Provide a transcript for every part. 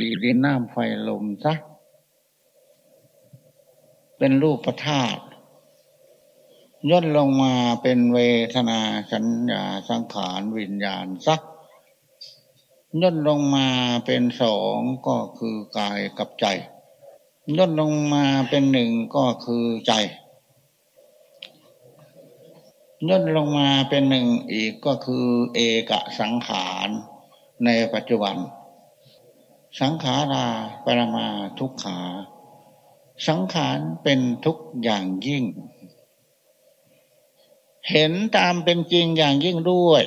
ดีดินน้ำไฟลมซะเป็นรูปประธาตุย่นลงมาเป็นเวทนาสัญญาสังขารวิญญาณซักย่นลงมาเป็นสองก็คือกายกับใจ ย่นลงมาเป็นหนึ่งก็คือใจ ย่นลงมาเป็นหนึ่งอีกก็คือเอกสังขารในปัจจุบัน สังขาราปรมาทุกขา สังขารเป็นทุกอย่างยิ่ง เห็นตามเป็นจริงอย่างยิ่งด้วย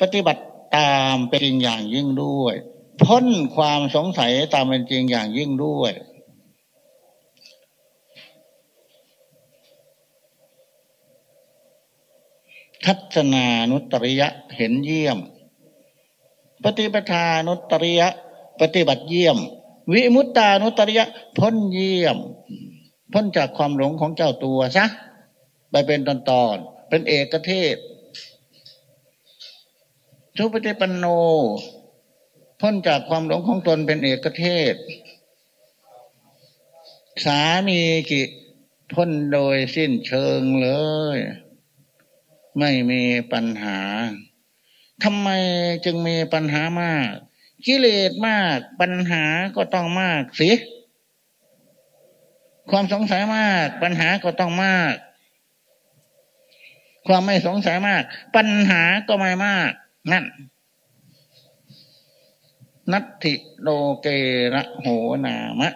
ปฏิบัติตามเป็นจริงอย่างยิ่งด้วย พ้นความสงสัยตามเป็นจริงอย่างยิ่งด้วย ทัศนานุตริยะเห็นเยี่ยม ปฏิปทานุตริยะ ปฏิบัติเยี่ยม วิมุตตานุตริยะ พ้นเยี่ยม พ้นจากความหลงของเจ้าตัวซะไปเป็นตอนตอนเป็นเอกเทศทุปฏิปันโน พ้นจากความหลงของตนเป็นเอกเทศ สามีกิพ้นโดยสิ้นเชิงเลย ไม่มีปัญหา ทำไมจึงมีปัญหามาก กิเลสมากปัญหาก็ต้องมากสิ ความสงสัยมากปัญหาก็ต้องมาก ความไม่สงสัยมาก ปัญหาก็ไม่มาก นั่น นัตถิโลเกระโหนามะ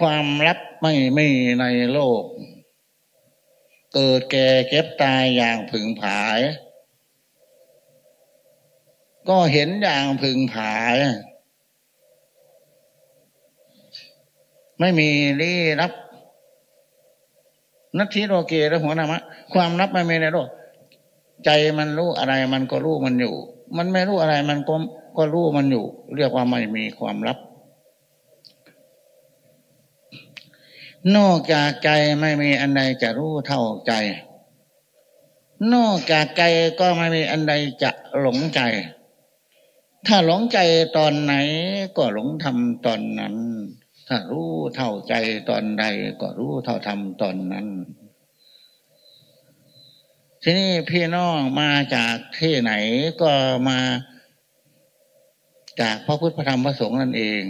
ความลับไม่มีในโลก เกิดแก่เก็บตายอย่างผึ่งผาย ก็เห็นอย่างผึ่งผาย ไม่มีลี้รับนัตถิโลเกและหัวนามะ ความรับไม่มีในโลกใจมันรู้อะไรมันก็รู้มันอยู่ มันไม่รู้อะไรมันก็ก็รู้มันอยู่ เรียกว่าไม่มีความรับ นอกจากใจไม่มีอันใดจะรู้เท่าใจ นอกจากใจก็ไม่มีอันใดจะหลงใจ ถ้าหลงใจตอนไหนก็หลงทำตอนนั้น ถ้ารู้เท่าใจตอนใดก็รู้เท่าทำตอนนั้น ที่นี้พี่น้องมาจากที่ไหนก็มาจากพระพุทธพระธรรมพระสงฆ์นั่นเอง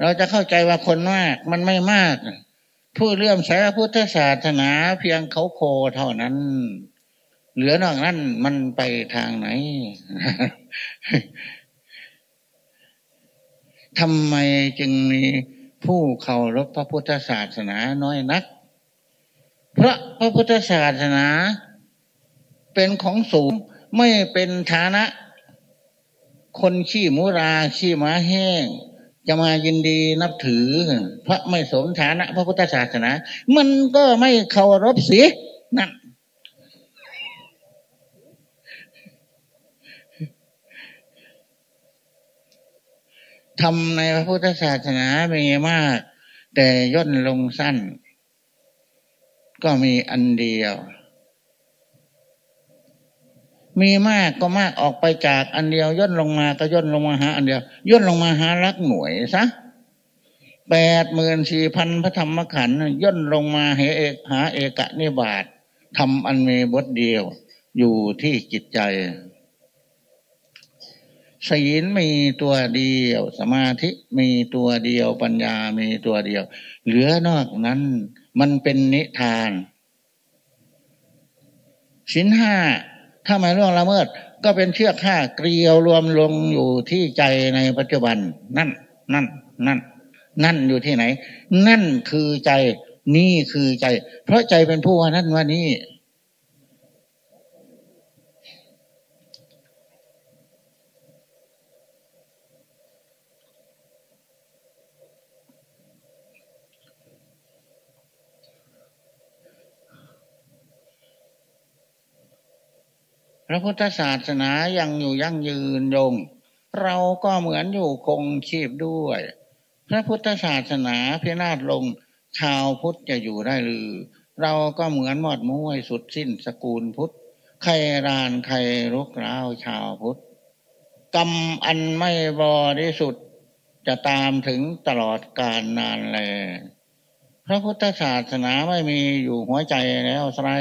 เราจะเข้าใจว่าคนมากมันไม่มาก ผู้เลื่อมใสพระพุทธศาสนาเพียงเขาโคเท่านั้น เหลือนอกนั้นมันไปทางไหนทำไมจึงมีผู้เคารพพระพุทธศาสนาน้อยนัก เพราะพระพุทธศาสนา เป็นของสูงไม่เป็นฐานะ คนขี้มุราขี้ม้าแห้ง จะมายินดีนับถือ พระไม่สมฐานะ พระพุทธศาสนา มันก็ไม่เคารพสินั่น ทำในพระพุทธศาสนามีมาก แต่ย่นลงสั้น ก็มีอันเดียว มีมากก็มากออกไปจากอันเดียว ย่นลงมาก็ย่นลงมาหา อันเดียว ย่นลงมาหารักหน่วยซะแปดหมื่นสี่พันพระธรรมขันธ์ย่นลงมาเหเอกหาเอกะนิบาตทำอันมีบทเดียว อยู่ที่จิตใจ ศีลมีตัวเดียว สมาธิมีตัวเดียวปัญญามีตัวเดียว เหลือนอกนั้น มันเป็นนิทานสินห้าถ้าไม่ล่วงละเมิด ก็เป็นเชือกห้าเกลียวรวมลงอยู่ที่ใจในปัจจุบัน นั่น นั่น นั่น นั่นอยู่ที่ไหน นั่นคือใจ นี่คือใจ เพราะใจเป็นผู้ว่านั่นว่านี้ ระพุทธศาสนายังอยู่ยั่งยืนยง เราก็เหมือนอยู่คงชีพด้วย พระพุทธศาสนาพินาศลง ชาวพุทธจะอยู่ได้หรือ เราก็เหมือนหมดมุ้ยสุดสิ้นสกุลพุทธใครรานใครรุกร้าวชาวพุทธกรรมอันไม่บริสุทธิ์จะตามถึงตลอดกาลนานเลย พระพุทธศาสนาไม่มีอยู่หัวใจแล้วใช่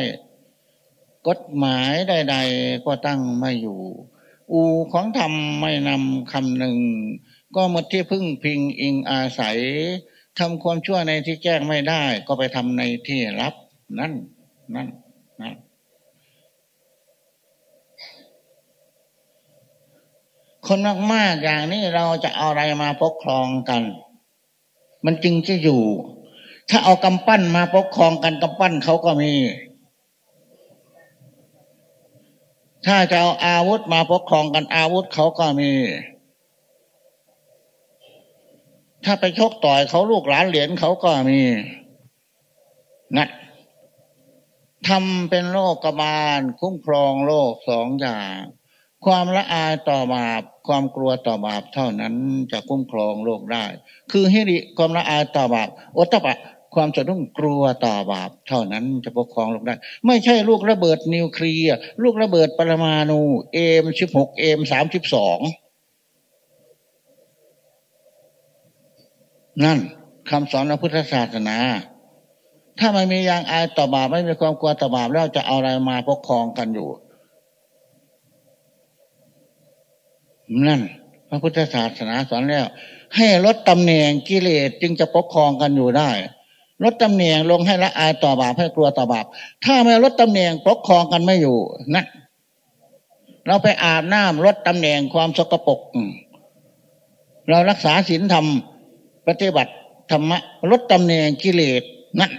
กฎหมายใด ๆ ก็ตั้งไม่อยู่ อูของธรรมไม่นำคำหนึ่ง ก็หมดที่พึ่งพิงอิงอาศัยทำความชั่วในที่แจ้งไม่ได้ ก็ไปทำในที่รับ นั่น นั่น นั่น คนมากๆอย่างนี้เราจะเอาอะไรมาปกครองกัน มันจึงจะอยู่ ถ้าเอากำปั้นมาปกครองกันกำปั้นเขาก็มี ถ้าจะเอาอาวุธมาปกครองกันอาวุธเขาก็มี ถ้าไปชกต่อยเขาลูกหลานเหรียญเขาก็มีนะทำเป็นโลกกบาลคุ้มครองโลกสองอย่าง ความละอายต่อบาปความกลัวต่อบาปเท่านั้นจะคุ้มครองโลกได้ คือฮิริความละอายต่อบาปอตปะ ความสะดุ้งกลัวต่อบาปเท่านั้นจะปกครองลกได้ ไม่ใช่ลูกระเบิดนิวเคลียร์ลูกระเบิดปรมาณูเอมสิบหกเอมสามสิบสองนั่นคำสอนพระพุทธศาสนา ถ้าไม่มียางอายต่อบาปไม่มีความกลัวต่อบาปแล้วจะเอาอะไรมาปกครองกันอยู่ นั่น พระพุทธศาสนาสอนแล้ว ให้ลดตำแหน่งกิเลสจึงจะปกครองกันอยู่ได้ ลดตำแหน่งลงให้ละอายต่อบาปให้กลัวต่อบาป ถ้าไม่ลดตำแหน่งปกครองกันไม่อยู่นั่นเราไปอาบน้ำลดตำแหน่งความสกปรกเรารักษาศีลธรรมปฏิบัติธรรมะลดตำแหน่งกิเลสนั่น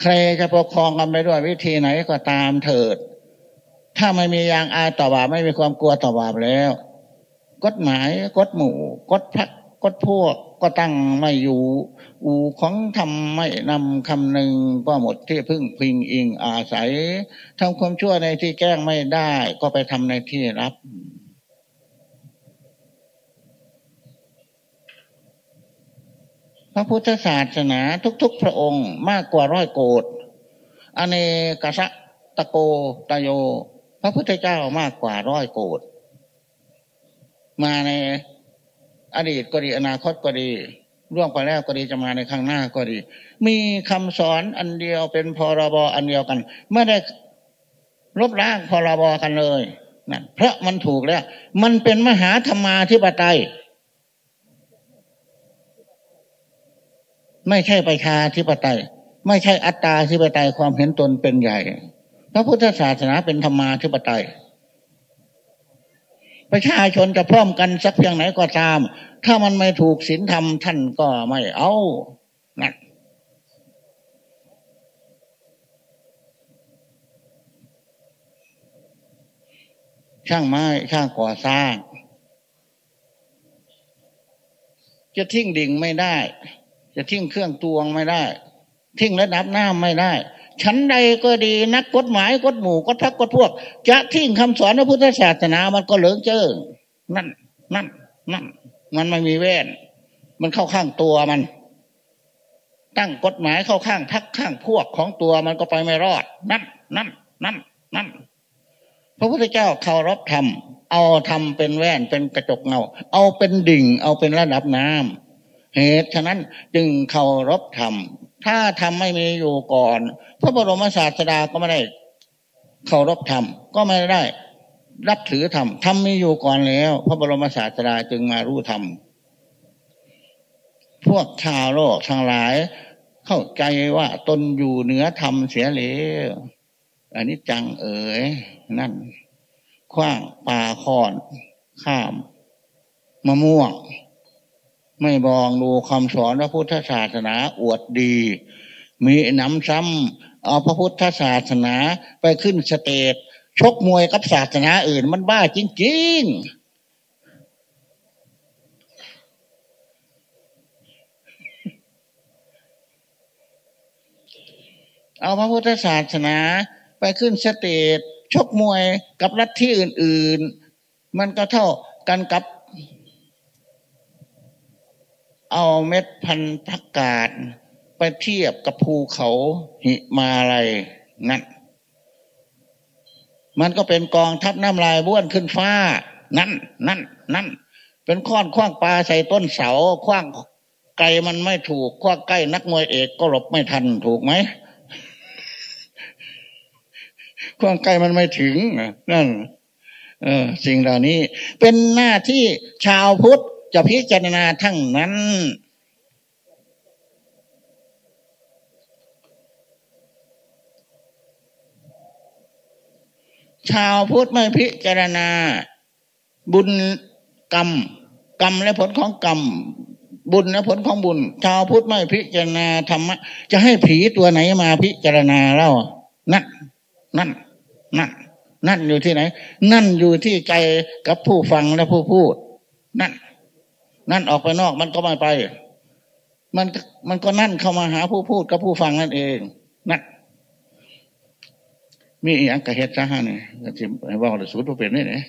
ใครจะปกครองกันไปด้วยวิธีไหนก็ตามเถิด ถ้าไม่มียางอายต่อบาปไม่มีความกลัวต่อบาปแล้ว กฎหมายกฎหมู่กฎพักกฎพวกก็ตั้งไม่อยู่ อูของทำไม่นำคำหนึ่งก็หมดที่พึ่งพิงอิงอาศัยทำความชั่วในที่แก้งไม่ได้ ก็ไปทำในที่รับ พระพุทธศาสนาทุกๆ พระองค์มากกว่าร้อยโกดอเนกสะตะโกตโย พระพุทธเจ้ามากกว่าร้อยโกด มาในอดีตก็ดี อนาคตก็ดีร่วงไปแล้วก็ดีจะมาในข้างหน้าก็ดี มีคำสอนอันเดียวเป็นพรบอันเดียวกัน ไม่ได้ลบล้างพรบกันเลยนะเพราะมันถูกแล้ว มันเป็นมหาธรรมาธิปไตย ไม่ใช่ประชาธิปไตย ไม่ใช่อัตตาธิปไตยความเห็นตนเป็นใหญ่พระพุทธศาสนาเป็นธรรมาธิปไตย ประชาชนจะพร้อมกันสักเพียงไหนก็ตาม ถ้ามันไม่ถูกศีลธรรมท่านก็ไม่เอานะช่างไม้ช่างก่อสร้าง จะทิ้งดิ่งไม่ได้ จะทิ้งเครื่องตวงไม่ได้ ทิ้งระดับน้ำไม่ได้ ชั้นใดก็ดีนักกฎหมายกฎหมู่กฎพักกฎพวก จะทิ้งคำสอนพระพุทธศาสนามันก็เหลืองเจิงนั่นนั่นนั่นมันไม่มีแว่น มันเข้าข้างตัวมัน ตั้งกฎหมายเข้าข้างพักข้างพวกของตัวมันก็ไปไม่รอด นั่นนั่นนั่นนั่นพระพุทธเจ้าเคารพธรรมเอาธรรมเป็นแว่นเป็นกระจกเงา เอาเป็นดิ่ง เอาเป็นระดับน้ำเหตุฉะนั้นจึงเคารพธรรม ถ้าธรรมไม่มีอยู่ก่อน พระบรมศาสดาก็ไม่ได้เคารพธรรมก็ไม่ได้ รับถือธรรมธรรมมีอยู่ก่อนแล้ว พระบรมศาสดาจึงมารู้ธรรมพวกชาวโลกทั้งหลาย เข้าใจว่าตนอยู่เหนือธรรมเสียเลยอันนี้จังเอ๋ยนั่นคว้างป่าคอน ข้ามมะม่วง ไม่มองดูคำสอนพระพุทธศาสนาอวดดี มีน้ำซ้ำเอาพระพุทธศาสนาไปขึ้นสเตจชกมวยกับศาสนาอื่นมันบ้าจริงๆเอาพระพุทธศาสนาไปขึ้นสเตจชกมวยกับรัฐที่อื่น ๆ มันก็เท่ากันกับ เอาเม็ดพันธุ์ผักกาดไปเทียบกับภูเขาหิมาลัยนั่นมันก็เป็นกองทัพน้ำลายบ้วนขึ้นฟ้า นั่น นั่น นั่น เป็นค้อนคว้างปลาใส่ต้นเสาคว้างไกลมันไม่ถูกคว้างใกล้นักมวยเอกก็หลบไม่ทันถูกไหมคว้างไกลมันไม่ถึงนั่น เออ สิ่งเหล่านี้ เป็นหน้าที่ชาวพุทธ จะพิจารณาทั้งนั้น ชาวพุทธไม่พิจารณา บุญกรรม กรรมและผลของกรรม บุญและผลของบุญ ชาวพุทธไม่พิจารณาธรรมะ จะให้ผีตัวไหนมาพิจารณาเล่านั่นนั่นนั่นนั่นอยู่ที่ไหน นั่นอยู่ที่ใจกับผู้ฟังและผู้พูด นั่น นั่นออกไปนอกมันก็ไม่ไป มันมันก็นั่นเข้ามาหาผู้พูดกับผู้ฟังนั่นเองนั่นมีอย่างกระเฮ็ดซะฮะนี่ยก็จะว่าเลยสูตรเป็นนี่เนี่ย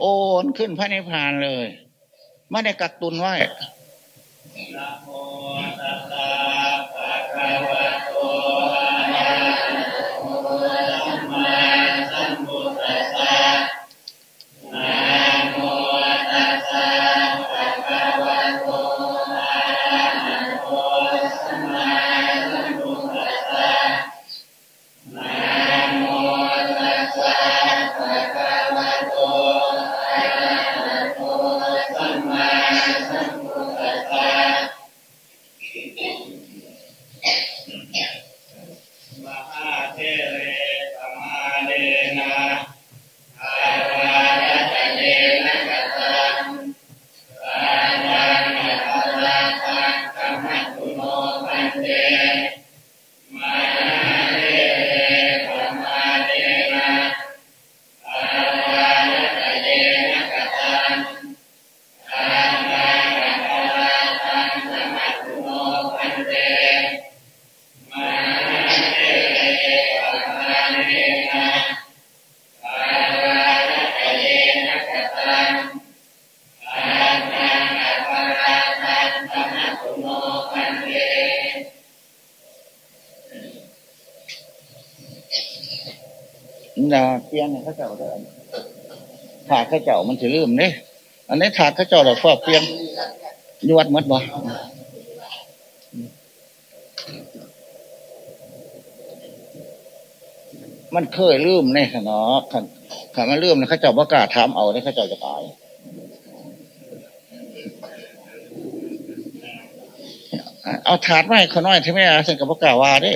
โอนขึ้นพระนิพพานเลย ไม่ได้กักตุนไว้ นะ ข้าเจ้ามันจะลืมเนี่ยอันนี้ถาดเขาเจ้าเราฟอกเปลี่ยนยวดหมดบ่มันเคยลืมในขนอขันขันมันลืมนะเขาเจ้าประกาศถามเอาเนี่ยเขาเจ้าจะตายเอาถาดไม้ขน้อยที่แม่ซึ่งกับประกล้าว่าเด้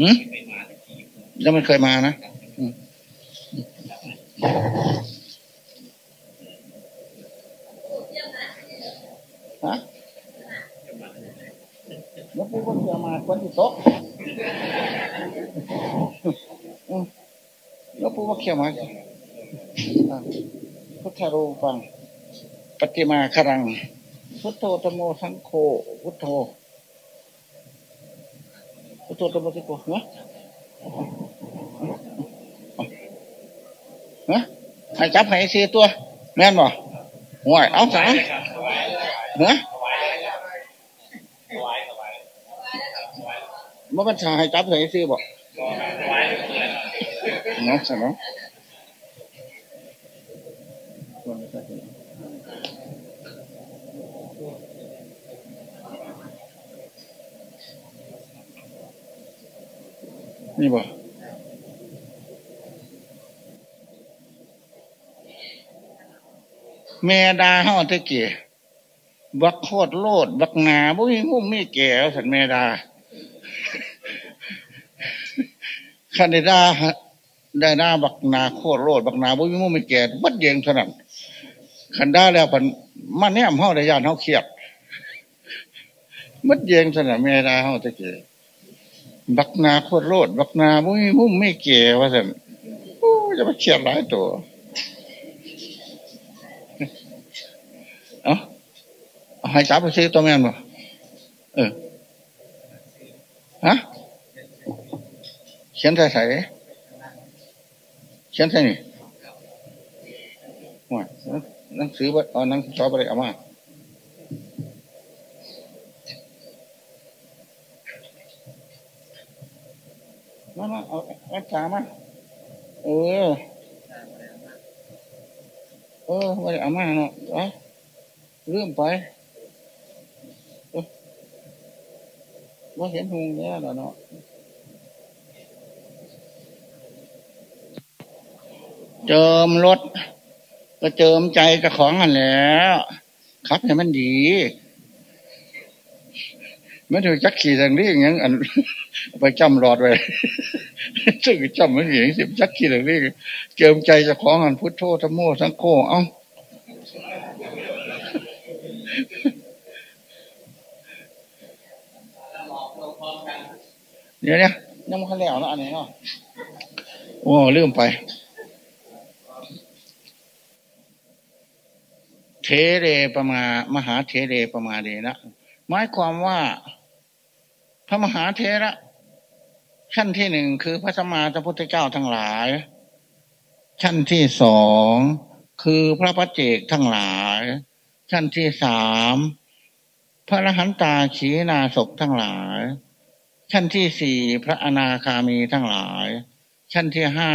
หืมยังไม่เคยมานะฮะแล้วพูดว่าเกี่ยวมาคนที่โต๊ะอืมแล้วพูดว่าเกี่ยวมาอะพุทธรูปังปฏิมาครัง พุทโธธโมสังโฆพุทโธ พุทโธธโมสังโฆเนาะฮะให้จับให้สี่ตัว แม่นบ่ห่วยเอาสามเนาะเมื่อวันชาให้จับให้สี่บ่เนาะใช่เนา นี่บ่แม่ดาเฮาตะเกียบักโคตรโลด บักหนาบ่มีงุ่มมีแก่สันแม่ดาคันได้ดาได้หน้าบักนาโคตรโลด บักนาบุ้ยมุ่งไม่แก่บัดเยงเท่านั้นขันได้แล้วพันมันเนี่ยมห้าได้ยานเขาเครียดมัดเยงเท่านั้นไม่ได้เขาตะเกีย บักนาโคตรโลด บักนาบุ้ยมุ่งไม่แก่ว่าสันโอ้จะมาเครียดหลายตัวเอาให้จับไปซื้อตัวแม่นบ่เออฮะเขียนใส่ใส่เขียนใส่นี่ว่าหนังสือว่าเอาหนังสอบอะไรเอามา มามาเอาเอาจามาเออ เออว่าเอามาเนาะเอาเรื่องไปว่าเห็นหงเนี่ยแล้วเนาะเจิมรถ ก็เจิมใจกับของอันแล้ว ครับให้มันดี ไม่ถูกจักขี่ทางนี้อย่างนั้นอันไปจำรอดไปซึ่งจำไม่เหงสิบจักขี่ทางนี้เจิมใจกับของอันพุทโธธรรมโมสังโฆเอ้าเดี๋ยวนี้ยังไม่แล้วนะอันนี้เนาะโอ้ลืมไป เทเรประมา มหาเทเรประมาเดนะ หมายความว่าพระมหาเทระชั้นที่หนึ่งคือพระสมมาสัมพุทธเจ้าทั้งหลายชั้นที่สองคือพระปัจเจกทั้งหลายชั้นที่สามพระรหันตาขีนาศพทั้งหลายชั้นที่สี่พระอนาคามีทั้งหลายชั้นที่ห้า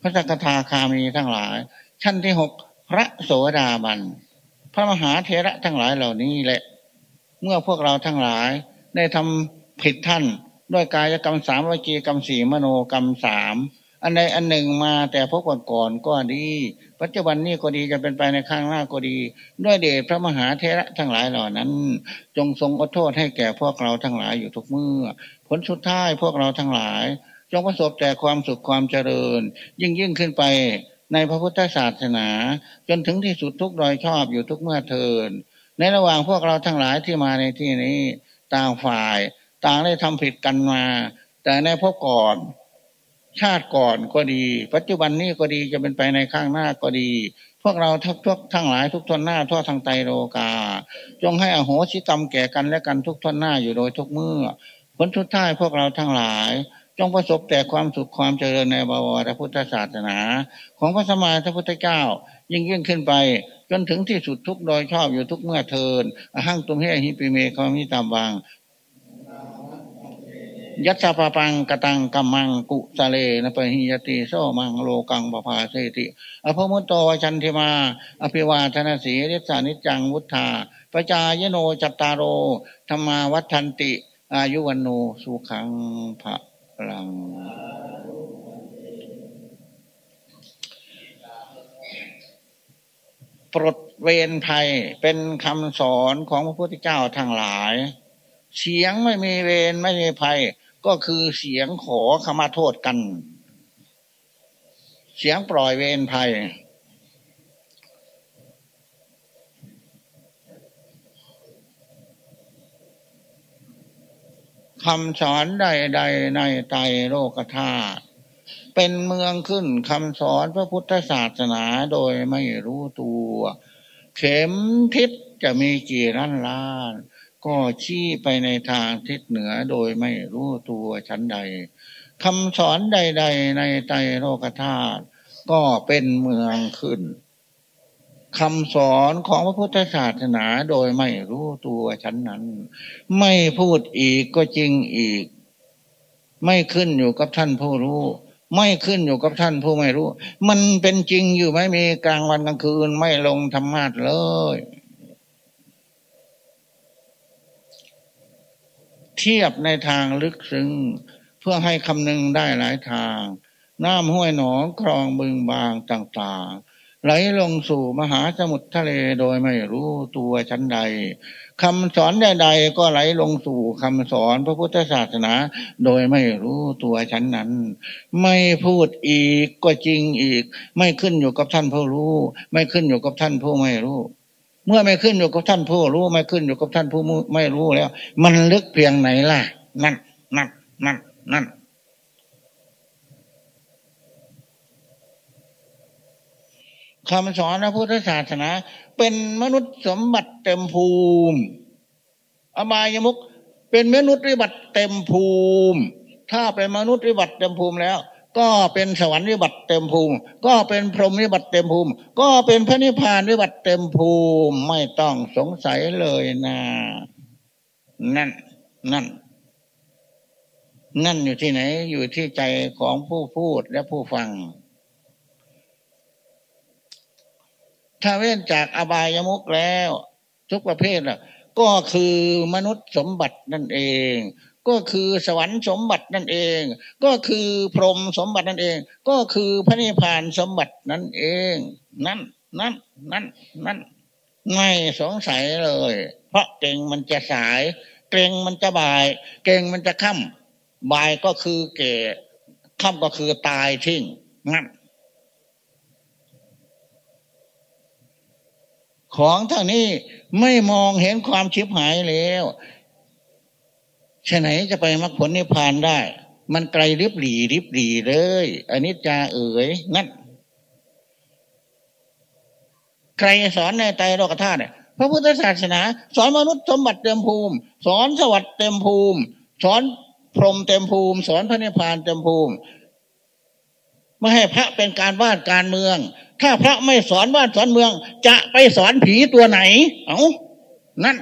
พระสกทาคามีทั้งหลายชั้นที่หกพระโสดาบัน พระมหาเทระทั้งหลายเหล่านี้แหละ เมื่อพวกเราทั้งหลายได้ทำผิดท่าน ด้วยกายกรรมสามวิจีกรรมสี่มโนกรรมสามอันใดอันหนึ่งมาแต่พบก่อนก่อนก็ดี ปัจจุบันนี้ก็ดีจะเป็นไปในข้างหน้าก็ดี ด้วยเดชพระมหาเทระทั้งหลายเหล่านั้น จงทรงอดโทษให้แก่พวกเราทั้งหลายอยู่ทุกเมื่อ ผลสุดท้ายพวกเราทั้งหลาย จงประสบแต่ความสุขความเจริญ ยิ่งยิ่งขึ้นไปในพระพุทธศาสนา จนถึงที่สุดทุกโดยชอบอยู่ทุกเมื่อเทิน ในระหว่างพวกเราทั้งหลายที่มาในที่นี้ ต่างฝ่าย ต่างได้ทำผิดกันมา แต่ในพบก่อน ชาติก่อนก็ดี ปัจจุบันนี้ก็ดีจะเป็นไปในข้างหน้าก็ดี พวกเราทุกทุกทั้งหลายทุกทนหน้าทั่วทางไตโลกา จงให้อโหสิกรรมแก่กันและกันทุกทนหน้าอยู่โดยทุกเมื่อผลทุดท้ายพวกเราทั้งหลายจงประสบแต่ความสุขความเจริญในบวรพุทธศาสนา ของพระสมมาพระพุทธเจ้า ยิ่งยิ่งขึ้นไป จนถึงที่สุดทุกโดยชอบอยู่ทุกเมื่อเทินอหังตุมเฮหิปิเมคามิตามบาง ยัตสาปปังกตังกัมมังกุสเลนะปหิยติโซมังโลกังปภาเสติอภมุตโตชันธิมา อภิวาทนาสีริสานิจังวุฒาปจายโนจัตตารโอธรรมาวัฒนติ อายุวันโนสุขังพระลัง ปลดเวรภัยเป็นคำสอนของพระพุทธเจ้าทั้งหลาย เสียงไม่มีเวรไม่มีภัย ก็คือเสียงขอขมาโทษกัน เสียงปล่อยเวรภัย คำสอนใด ๆ ในไตโลกธาตุ เป็นเมืองขึ้นคำสอนพระพุทธศาสนาโดยไม่รู้ตัว เข็มทิศจะมีกี่ล้านล้าน ก็ชี้ไปในทางทิศเหนือโดยไม่รู้ตัวชั้นใดคำสอนใด ๆ ในไตโลกธาตุก็เป็นเมืองขึ้นคำสอนของพระพุทธศาสนาโดยไม่รู้ตัวฉันนั้น ไม่พูดอีกก็จริงอีก ไม่ขึ้นอยู่กับท่านผู้รู้ ไม่ขึ้นอยู่กับท่านผู้ไม่รู้ มันเป็นจริงอยู่ไหมมีกลางวันกลางคืนไม่ลงธรรมาทเลย เทียบในทางลึกซึ้งเพื่อให้คำนึงได้หลายทาง น้ำห้วยหนองคลองบึงบางต่าง ๆ ไหลลงสู่มหาสมุทรทะเลโดยไม่รู้ตัวชั้นใด คำสอนใดๆก็ไหลลงสู่คำสอนพระพุทธศาสนา โดยไม่รู้ตัวฉันนั้น ไม่พูดอีกก็จริงอีก ไม่ขึ้นอยู่กับท่านผู้รู้ ไม่ขึ้นอยู่กับท่านผู้ไม่รู้ เมื่อไม่ขึ้นอยู่กับท่านผู้รู้ ไม่ขึ้นอยู่กับท่านผู้ไม่รู้แล้ว มันลึกเพียงไหนล่ะ นั่นนั่นนั่นนั่น คำสอนพระพุทธศาสนา เป็นมนุษย์สมบัติเต็มภูมิ อบายมุกเป็นมนุษย์วิบัติเต็มภูมิ ถ้าเป็นมนุษย์วิบัติเต็มภูมิแล้ว ก็เป็นสวรรค์วิบัติเต็มภูมิ ก็เป็นพรหมวิบัติเต็มภูมิ ก็เป็นพระนิพพานวิบัติเต็มภูมิไม่ต้องสงสัยเลยนะนั่น นั่น นั่นอยู่ที่ไหน อยู่ที่ใจของผู้พูดและผู้ฟัง ถ้าเว้นจากอบายมุกแล้ว ทุกประเภทล่ะ ก็คือมนุษย์สมบัตินั่นเอง ก็คือสวรรค์สมบัตินั่นเอง ก็คือพรหมสมบัตินั่นเอง ก็คือพระนิพพานสมบัตินั่นเอง นั่นนั่นนั่นนั่นไม่สงสัยเลย เพราะเก่งมันจะสาย เก่งมันจะบ่าย เก่งมันจะค่ำบ่ายก็คือเก่ค่ำก็คือตายทิ้งนั่น ของเท่านี้ไม่มองเห็นความชิบหายแล้วฉะไหนจะไปมรรคผลนิพพานได้ มันไกลริบหลีริบหลีเลยอันนี้จาเอ๋ยนั่นใครสอนในใจโลกธาตุเนี่ยพระพุทธศาสนา สอนมนุษย์สมบัติเต็มภูมิ สอนสวัสดิ์เต็มภูมิ สอนพรหมเต็มภูมิ สอนพระนิพพานเต็มภูมิ ไม่ให้พระเป็นการวาดการเมือง ถ้าพระไม่สอนบ้านสอนเมือง จะไปสอนผีตัวไหน เอานั่น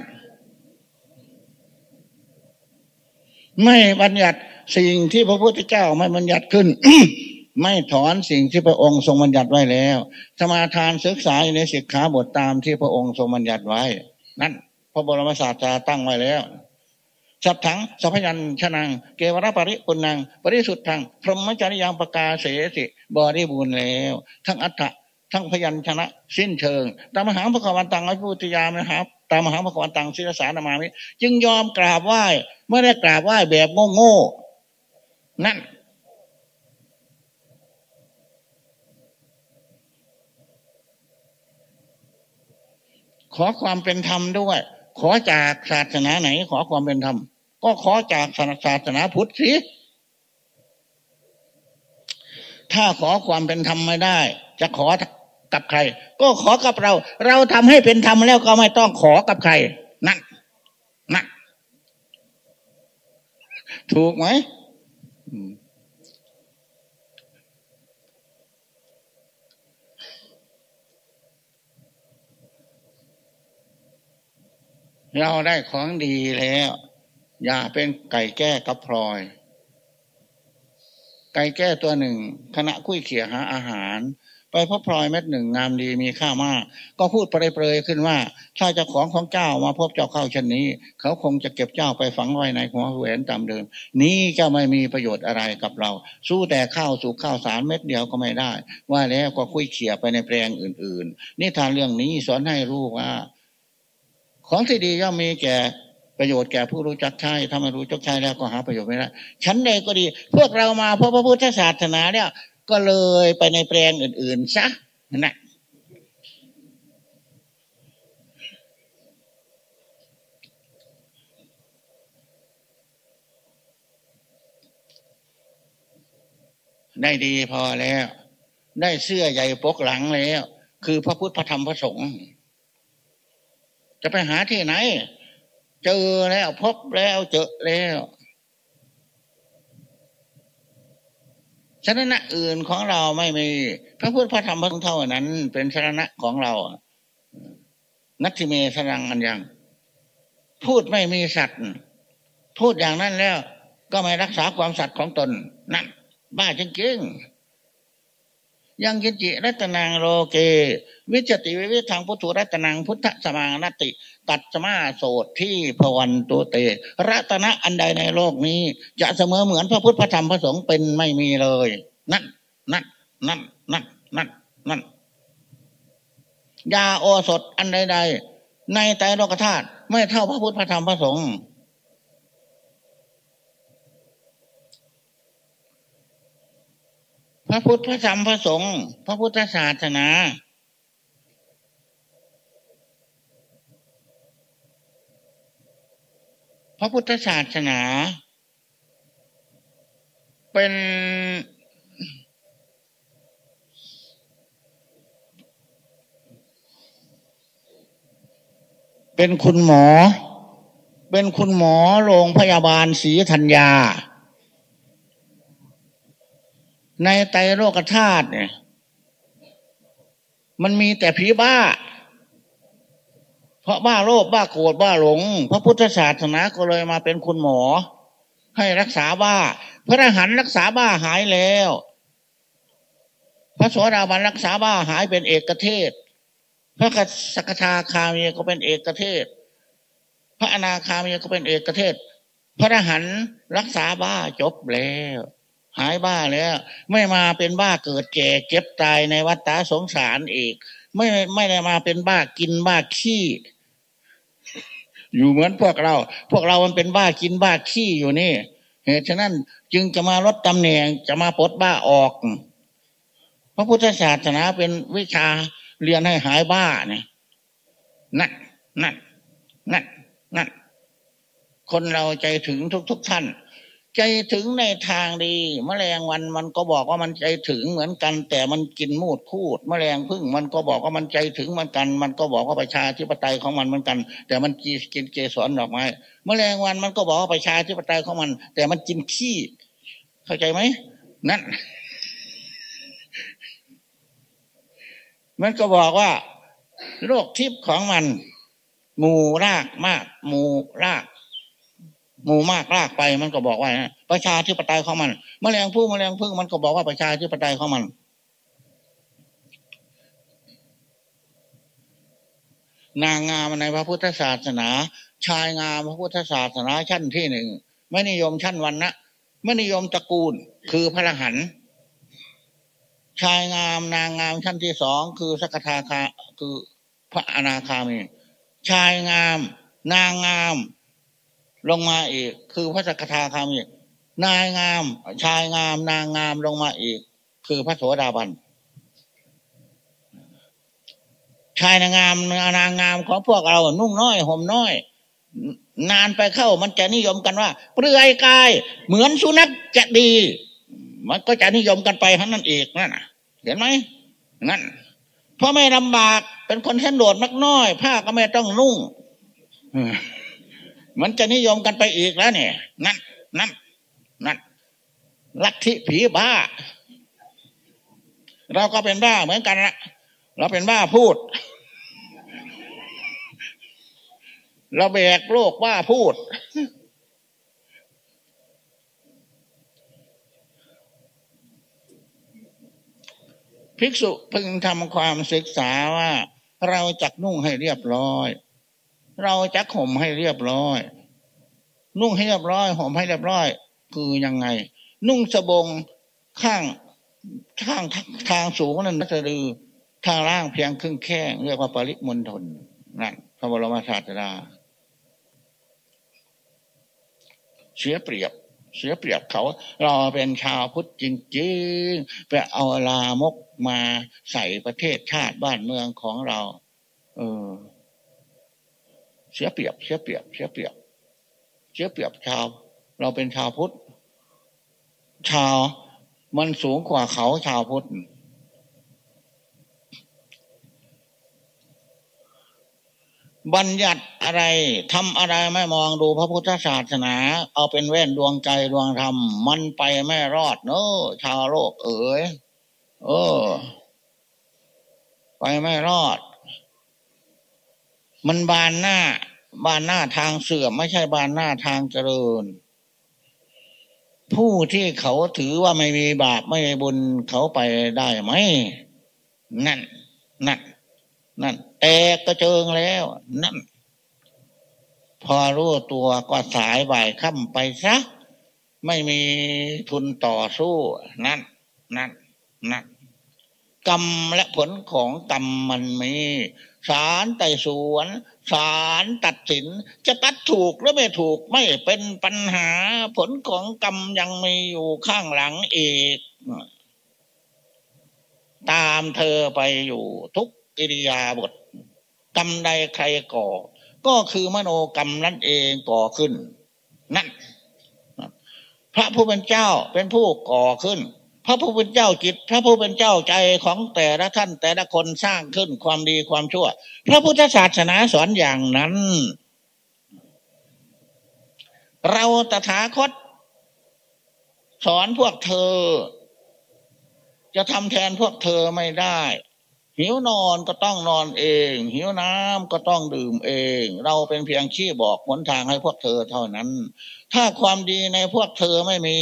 ไม่บัญญัติสิ่งที่พระพุทธเจ้าไม่บัญญัติขึ้น ไม่ถอนสิ่งที่พระองค์ทรงบัญญัติไว้แล้ว สมาทานศึกษาในศิกขาบทตามที่พระองค์ทรงบัญญัติไว้ นั่นพระบรมศาสดาตั้งไว้แล้วสัพถังสัพยัญชนะเกวรปริปุนัง ปริสุทธัง พรหมจริยังประกาเสสิบริบูรณ์แล้ว ทั้งอัฏฐ ทั้งพยัญชนะสิ้นเชิง ตามมหาพระกวันตังไอ้พุทธยามนะครับตามมหาพระกวันตังศิรสารนามามิจึงยอมกราบไหว้ไม่ได้กราบไหว้แบบโง่ๆนั่นขอความเป็นธรรมด้วย ขอจากศาสนาไหน ขอความเป็นธรรม ก็ขอจากศาสนาพุทธสิ ถ้าขอความเป็นธรรมไม่ได้ จะขอ กับใคร ก็ขอกับเรา เราทำให้เป็นธรรมแล้วก็ไม่ต้องขอกับใคร นั่นนั่นถูกไหมเราได้ของดีแล้ว อย่าเป็นไก่แก้กับพลอย ไก่แก้ตัวหนึ่ง ขณะคุยเขี่ยหาอาหาร ไปพบพลอยเม็ดหนึ่งงามดีมีค่ามาก ก็พูดเปรยๆขึ้นว่า ถ้าเจ้าของของเจ้ามาพบเจ้าเข้าเช่นนี้ เขาคงจะเก็บเจ้าไปฝังไว้ในหัวแหวนตามเดิม นี้เจ้าไม่มีประโยชน์อะไรกับเรา สู้แต่ข้าวสู่ข้าวสารเม็ดเดียวก็ไม่ได้ ว่าแล้วก็คุยเขี่ยไปในแปลงอื่นๆนี่ทานเรื่องนี้สอนให้รู้ว่า ของที่ดีย่อมมีแก่ประโยชน์แก่ผู้รู้จักใช้ถ้าไม่รู้จักใช้แล้วก็หาประโยชน์ไม่ได้ฉันใดก็ดี พวกเรามาพบพระพุทธศาสนาเนี่ย ก็เลยไปในแปลงอื่น ๆซะนะได้ดีพอแล้ว ได้เสื้อใหญ่ปกหลังแล้ว คือพระพุทธพระธรรมพระสงฆ์จะไปหาที่ไหน เจอแล้วพบแล้วเจอแล้ว ชนะอื่นของเราไม่มี พระพุทธพระธรรมพระสงฆ์เท่านั้น เป็นชนะของเรานัตถิเมสรังอันยัง พูดไม่มีสัตว์ พูดอย่างนั้นแล้ว ก็ไม่รักษาความสัตย์ของตน นั่น บ้าจริงๆยังกินจิรัตนางโลเก วิจติวิวิทางพุทธรัตนางพุทธสมานติตั ตัดสมาโสดที่พวันตัวเตรัตนะอันใดในโลกนี้ จะเสมอเหมือนพระพุทธพระธรรมพระสงฆ์เป็นไม่มีเลย นั่นนั่นนั่นนั่นนั่นนั่นยาโอสถอันใดในไตรโลกธาตุไม่เท่าพระพุทธพระธรรมพระสงฆ์พระพุทธพระธรรมพระสงฆ์พระพุทธศาสนา ระพุทธศาสนา เป็นเป็นคุณหมอ เป็นคุณหมอโรงพยาบาลศรีธัญญา ในไตโลกธาตุเนี่ย มันมีแต่ผีบ้า เพราะบ้าโลภบ้าโกรธบ้าหลง พระพุทธศาสนาก็เลยมาเป็นคุณหมอ ให้รักษาบ้า พระอรหันต์รักษาบ้าหายแล้ว พระสวสดาบันรักษาบ้าหายเป็นเอกเทศ พระสกทาคามีก็เป็นเอกเทศ พระอนาคามีก็เป็นเอกเทศ พระอรหันต์รักษาบ้าจบแล้วหายบ้าแล้ว ไม่มาเป็นบ้าเกิดแก่เก็บตายในวัฏฏะสงสารอีก ไม่ไม่ได้มาเป็นบ้ากินบ้าขี้ อยู่เหมือนพวกเรา พวกเรามันเป็นบ้ากินบ้าขี้อยู่นี่ เหตุฉะนั้นจึงจะมาลดตำแหน่งจะมาปลดบ้าออก พระพุทธศาสนาเป็นวิชาเรียนให้หายบ้าเนี่ยนั่นนั่นนั่นนั่นคนเราใจถึงทุกทุกท่าน ใจถึงในทางดีมแมลงวันมันก็บอกว่ามันใจถึงเหมือนกัน แต่มันกินมูดพูดมแมลงพึ่งมันก็บอกว่ามันใจถึงเหมือนกัน มันก็บอกว่าประชาธิปไตยของมันเหมือนกัน แต่มันกินเกสรดอกไม้มแมลงวันมันก็บอกว่าประชาธิปไตยของมัน แต่มันกินขี้ เข้าใจไหมนั่นมันก็บอกว่า โรคทิพย์ของมันหมูรากมากหมูราก หมูมากรากไปมันก็บอกว่าประชาธิปไตยของมันมแมลงผู้มแมลงพึ่งมันก็บอกว่าประชาธิปไตยของมัน นางงามในพระพุทธศาสนา ชายงามพระพุทธศาสนาชั้นที่หนึ่งไม่นิยมชั้นวันนะไม่นิยมตระกูลคือพระหันชายงามนางงามชั้นที่สองคือสกทาคาคือพระอนาคามี ชายงาม นางงาม ลงมาอีก คือพระสกทาคามีนายงาม ชายงาม นางงามลงมาอีก คือพระโสดาบันชายนางงามนางงามของพวกเรา นุ่งน้อยห่มน้อย นานไปเข้ามันจะนิยมกันว่าเปลือยกาย เหมือนสุนัขจะดี มันก็จะนิยมกันไปทั้งนั้นเอีกนั่นเห็นไหมนั่นเพราะไม่ลำบากเป็นคนเส้นโดดมักน้อย ผ้าก็ไม่ต้องนุ่ง มันจะนิยมกันไปอีกแล้วเนี่ยนั่นนั่นนั่นลัทธิผีบ้า เราก็เป็นบ้าเหมือนกันละเราเป็นบ้าพูด เราแบกโลกบ้าพูด ภิกษุพึงทำความศึกษาว่า เราจักนุ่งให้เรียบร้อย เราจักห่มให้เรียบร้อย นุ่งให้เรียบร้อยห่มให้เรียบร้อย คือยังไง นุ่งสบงข้างข้างทางสูงนั่นนัะดือทางล่างเพียงครึ่งแข้งเรียกว่าปริมณฑลนั่นพระบรมศาสดาเสียเปรียบ เสียเปรียบเขา เราเป็นชาวพุทธจริงๆไปเอาลามกมาใส่ประเทศชาติบ้านเมืองของเรา เออ เสียเปรียบ เสียเปรียบ เสียเปรียบ เสียเปรียบชาว เราเป็นชาวพุทธ ชาวมันสูงกว่าเขาชาวพุทธบัญญัติอะไรทำอะไรไม่มองดูพระพุทธศาสนา เอาเป็นแว่นดวงใจดวงธรรม มันไปไม่รอดเนอะชาวโลกเอ๋ยเออ ไปไม่รอด มันบานหน้า บานหน้าทางเสื่อมไม่ใช่บานหน้าทางเจริญ ผู้ที่เขาถือว่าไม่มีบาปไม่มีบุญเขาไปได้ไหมนั่นนั่นนั่นแตกกระเจิงแล้ว นั่น พอรู้ตัวก็สายบ่ายค่ำไปซะไม่มีทุนต่อสู้ นั่น นั่น นั่น กรรมและผลของกรรมมันมี สารไต่สวนศาลตัดสิน จะตัดถูกหรือไม่ถูกไม่เป็นปัญหาผลของกรรมยังมีอยู่ข้างหลังอีกตามเธอไปอยู่ทุกอิริยาบถกรรมใดใครก่อ ก็คือมโนกรรมนั่นเองก่อขึ้น นั่น พระผู้เป็นเจ้าเป็นผู้ก่อขึ้น พระผู้เป็นเจ้าจิต พระผู้เป็นเจ้าใจของแต่ละท่านแต่ละคนสร้างขึ้นความดีความชั่ว พระพุทธศาสนาสอนอย่างนั้น เราตถาคต สอนพวกเธอ จะทำแทนพวกเธอไม่ได้หิวนอนก็ต้องนอนเอง หิวน้ำก็ต้องดื่มเอง เราเป็นเพียงชี้บอกหนทางให้พวกเธอเท่านั้น ถ้าความดีในพวกเธอไม่มี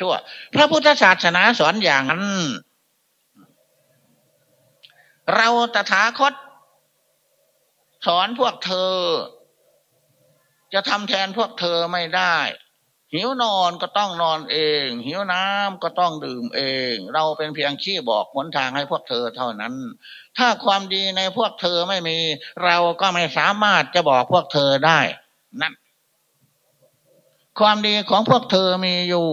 ชั่ว พระพุทธศาสนาสอนอย่างนั้น เราตถาคต สอนพวกเธอ จะทำแทนพวกเธอไม่ได้ หิวนอนก็ต้องนอนเอง หิวน้ำก็ต้องดื่มเอง เราเป็นเพียงชี้บอกหนทางให้พวกเธอเท่านั้น ถ้าความดีในพวกเธอไม่มี เราก็ไม่สามารถจะบอกพวกเธอได้ นั่นความดีของพวกเธอมีอยู่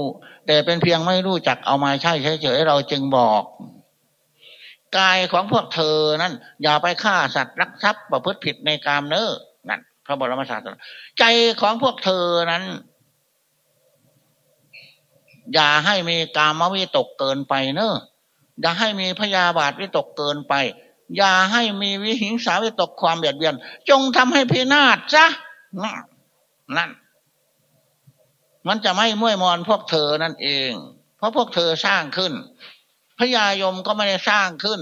แต่เป็นเพียงไม่รู้จักเอามาใช้เฉยๆเราจึงบอกกายของพวกเธอนั้น อย่าไปฆ่าสัตว์รักทรัพย์ประพฤติผิดในกามเนอนั่นพระบรมศาสดาใจของพวกเธอนั้น อย่าให้มีกามวิตกเกินไปเนอะอย่าให้มีพยาบาทวิตกเกินไป อย่าให้มีวิหิงสาวิตกความเบียดเบียน จงทำให้พินาศซะนั่น มันจะไม่มุ่ยมอนพวกเธอนั่นเอง เพราะพวกเธอสร้างขึ้นพญายมก็ไม่ได้สร้างขึ้น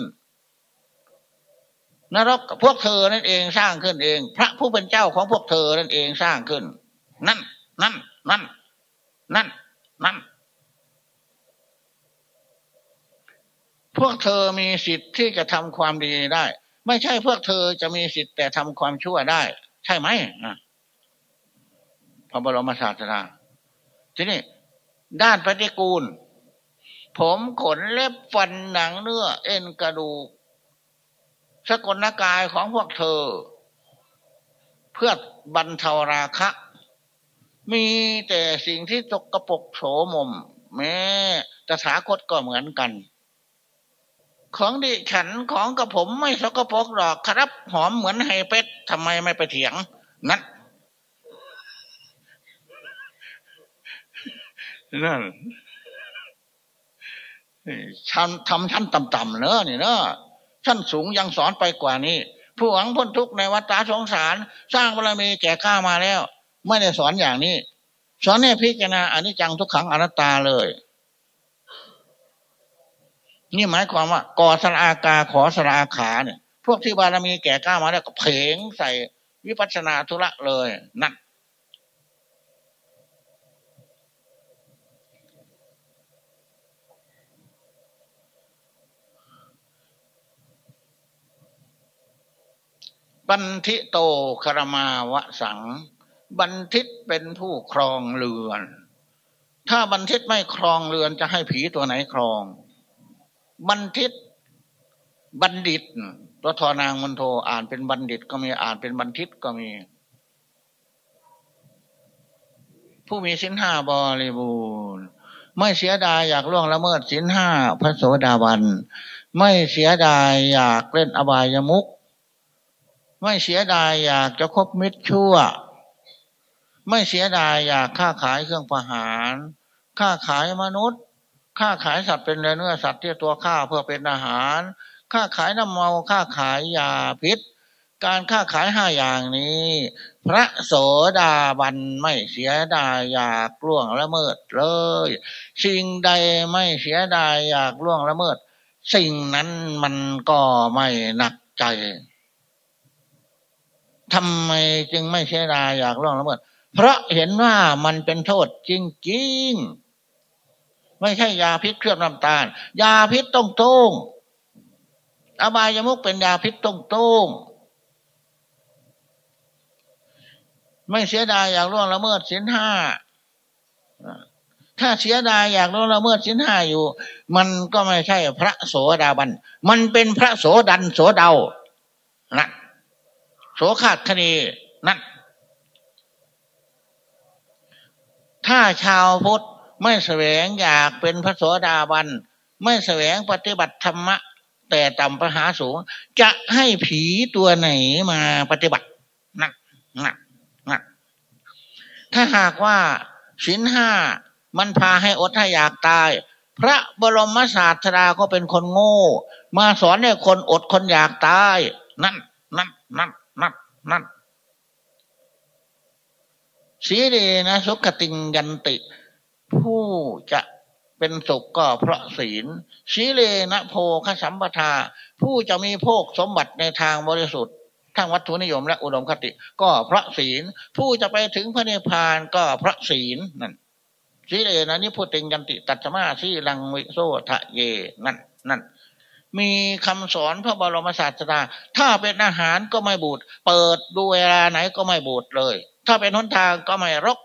นรกกับพวกเธอนั่นเองสร้างขึ้นเอง พระผู้เป็นเจ้าของพวกเธอนั่นเองสร้างขึ้น นั่น นั่น นั่น นั่น นั่น พวกเธอมีสิทธิ์ที่จะทำความดีได้ ไม่ใช่พวกเธอจะมีสิทธิ์แต่ทำความชั่วได้ ใช่ไหมพระบรมศาสดา ทีนี้ด้านปฏิกูล ผมขนเล็บฟันหนังเนื้อ เอ็นกระดูกสกลกายของพวกเธอ เพื่อบรรเทาราคะ มีแต่สิ่งที่ตกกระปกโฉมม แม้ตถาคตก็เหมือนกัน ของดิฉันของกระผมไม่สกปรกหรอกครับ หอมเหมือนไฮเป็ดทำไมไม่ไปเถียง นั่น นั่นทำทำชั้นต่ำๆเนอะนี่เนอะชั้นสูงยังสอนไปกว่านี้ ผู้หวังพ้นทุกข์ในวัฏสงสาร สร้างบารมีแก่ข้ามาแล้ว ไม่ได้สอนอย่างนี้ สอนให้พิจารณาอนิจจังทุกขังอนัตตาเลย นี่หมายความว่าก่อสรากาขอสราขาเนี่ย พวกที่บารมีแก่กล้ามาแล้วก็เพงใส่วิปัสนาธุระเลยนั่น บันทิโตคารมาวะสัง บันทิตเป็นผู้ครองเรือน ถ้าบันทิตไม่ครองเรือนจะให้ผีตัวไหนครอง บันทิตบัณฑิต ตัวทอนางมันโทอ่านเป็นบัณฑิตก็มีอ่านเป็นบันทิตก็มี ผู้มีสินห้าบริบูรณ์ไม่เสียดายอยากล่วงละเมิดสินห้าพระโสดาบัน ไม่เสียดายอยากเล่นอบายมุก ไม่เสียดายอยากจะคบมิตรชั่ว ไม่เสียดายอยากค้าขายเครื่องประหาร ค้าขายมนุษย์ ค้าขายสัตว์เป็นเนื้อสัตว์ที่ตัวข้าเพื่อเป็นอาหาร ค้าขายน้ำเมาค้าขายยาพิษ การค้าขายห้าอย่างนี้ พระโสดาบันไม่เสียดายอยากล่วงละเมิดเลย สิ่งใดไม่เสียดายอยากล่วงละเมิด สิ่งนั้นมันก็ไม่หนักใจ ทำไมจึงไม่เสียดายอยากล่วงละเมิด เพราะเห็นว่ามันเป็นโทษจริงๆ ไม่ใช่ยาพิษเคลือบน้ำตาล ยาพิษต้องต้งอบายมุกเป็นยาพิษต้องต้งไม่เสียดายอยากล่วงละเมิดสินห้า ถ้าเสียดายอยากรู้ละเมิดสินห้าอยู่ มันก็ไม่ใช่พระโสดาบัน มันเป็นพระโสดันโสดานะ โสขาดคณีนั่น ถ้าชาวพุทธไม่แสวงอยากเป็นพระโสดาบัน ไม่แสวงปฏิบัติธรรมะ แต่ต่ำประหาสูง จะให้ผีตัวไหนมาปฏิบัตินั่นนั่นนั่นถ้าหากว่าสินห้ามันพาให้อดให้อยากตาย พระบรมศาสดาก็เป็นคนโง่ มาสอนให้คนอดคนอยากตาย นั่นนั่นนั่น นั่นนั่นสีเดนะสุขติงยันติ ผู้จะเป็นสุขก็เพราะศีลสีเลนะโพคสัมปทา ผู้จะมีโภคสมบัติในทางบริสุทธิ์ทั้งวัตถุนิยมและอุดมคติ ก็เพราะศีล ผู้จะไปถึงพระนิพพานก็เพราะศีลนั่นสีเลนะนิพุติงยันติ ตัตมาสีลังวิโซทะเยนั่นนั่น มีคำสอนพระบรมศาสดาถ้าเป็นอาหารก็ไม่บูดเปิดดูเวลาไหนก็ไม่บูดเลย ถ้าเป็นหนทางก็ไม่รก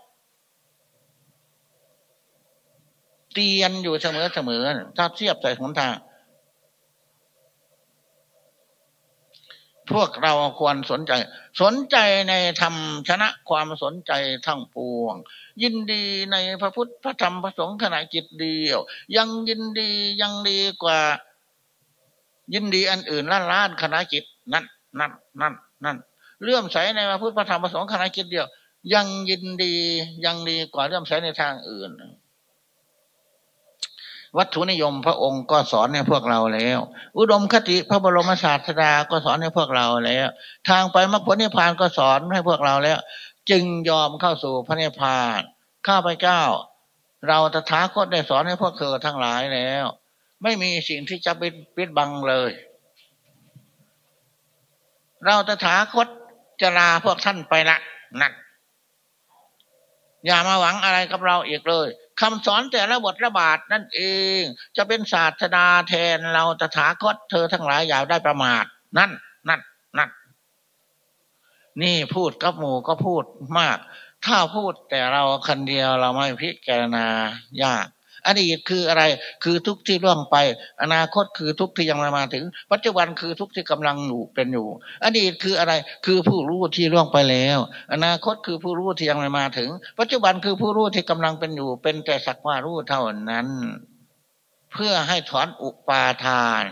เตียนอยู่เสมอเสมอถ้าเทียบใส่หนทาง พวกเราควรสนใจ สนใจในธรรมชนะความสนใจทั้งปวง ยินดีในพระพุทธพระธรรมพระสงฆ์ขณะจิตเดียว ยังยินดียังดีกว่า ยินดีอันอื่นล้านล้านคณะจิต นั่นนั่นนั่นนั่นเลื่อมใสในพระพุทธธรรมพระสงฆ์คณะจิตเดียว ยังยินดียังดีกว่าเลื่อมใสในทางอื่น วัตถุนิยมพระองค์ก็สอนให้พวกเราแล้ว อุดมคติพระบรมศาสดาก็สอนให้พวกเราแล้ว ทางไปมรรคผลนิพพานก็สอนให้พวกเราแล้ว จึงยอมเข้าสู่พระนิพพานข้าพเจ้า เราตถาคตได้สอนให้พวกเธอทั้งหลายแล้ว ไม่มีสิ่งที่จะเปิดปิดบังเลย เราตถาคตจะลาพวกท่านไปละนั่นอย่ามาหวังอะไรกับเราอีกเลยคำสอนแต่ละบทระบาดนั่นเอง จะเป็นศาสดาแทนเราตถาคตเธอทั้งหลายอย่าได้ประมาท นั่น นั่น นั่น นี่พูดกับหมูก็พูดมาก ถ้าพูดแต่เราคนเดียวเราไม่พิจารณายาก อดีตคืออะไร คือทุกที่ล่วงไป อนาคตคือทุกที่ยังไม่มาถึง ปัจจุบันคือทุกที่กำลังอยู่เป็นอยู่ อดีตคืออะไร คือผู้รู้ที่ล่วงไปแล้ว อนาคตคือผู้รู้ที่ยังไม่มาถึง ปัจจุบันคือผู้รู้ที่กำลังเป็นอยู่ เป็นแต่สักว่ารู้เท่านั้น เพื่อให้ถอนอุปาทาน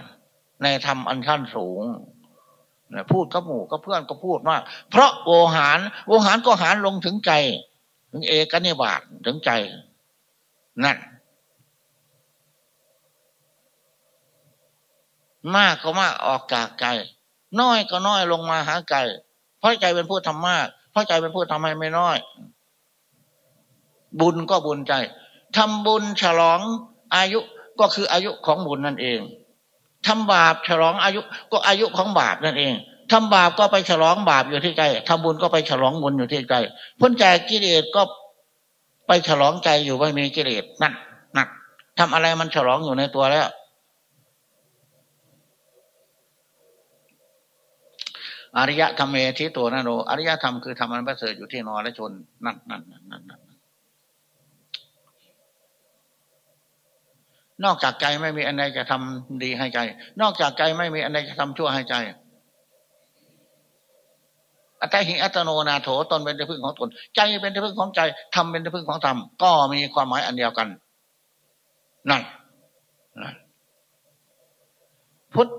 ในธรรมอันขั้นสูงพูดกับหมู่กับเพื่อนก็พูดมาเพราะโวหารโวหารก็หารลงถึงใจ ถึงเอกนิบาตถึงใจ นั่น มากก็มากออกจากใจ น้อยก็น้อยลงมาหาใจเพราะใจเป็นผู้ทำมาก เพราะใจเป็นผู้ทำให้ไม่น้อย บุญก็บุญใจทำบุญฉลองอายุก็คืออายุของบุญนั่นเองทำบาปฉลองอายุก็อายุของบาปนั่นเองทำบาปก็ไปฉลองบาปอยู่ที่ใจทำบุญก็ไปฉลองบุญอยู่ที่ใจพ้นจากกิเลสก็ไปฉลองใจอยู่ไม่มีกิเลสนั่นนั่นทำอะไรมันฉลองอยู่ในตัวแล้ว อริยธรรมเมทิตัวนันโรอริยธรรมคือธรรมันประเสริฐอยู่ที่นอและชนนั่นนั่นนั่นนั่นนอกจากใจไม่มีอันใดจะทำดีให้ใจ นอกจากใจไม่มีอันใดจะทำชั่วให้ใจ อัตหิอัตโนนาโถตนเป็นที่พึ่งของตน ใจเป็นที่พึ่งของใจทำเป็นที่พึ่งของธรรมก็มีความหมายอันเดียวกัน นั่นพุทธ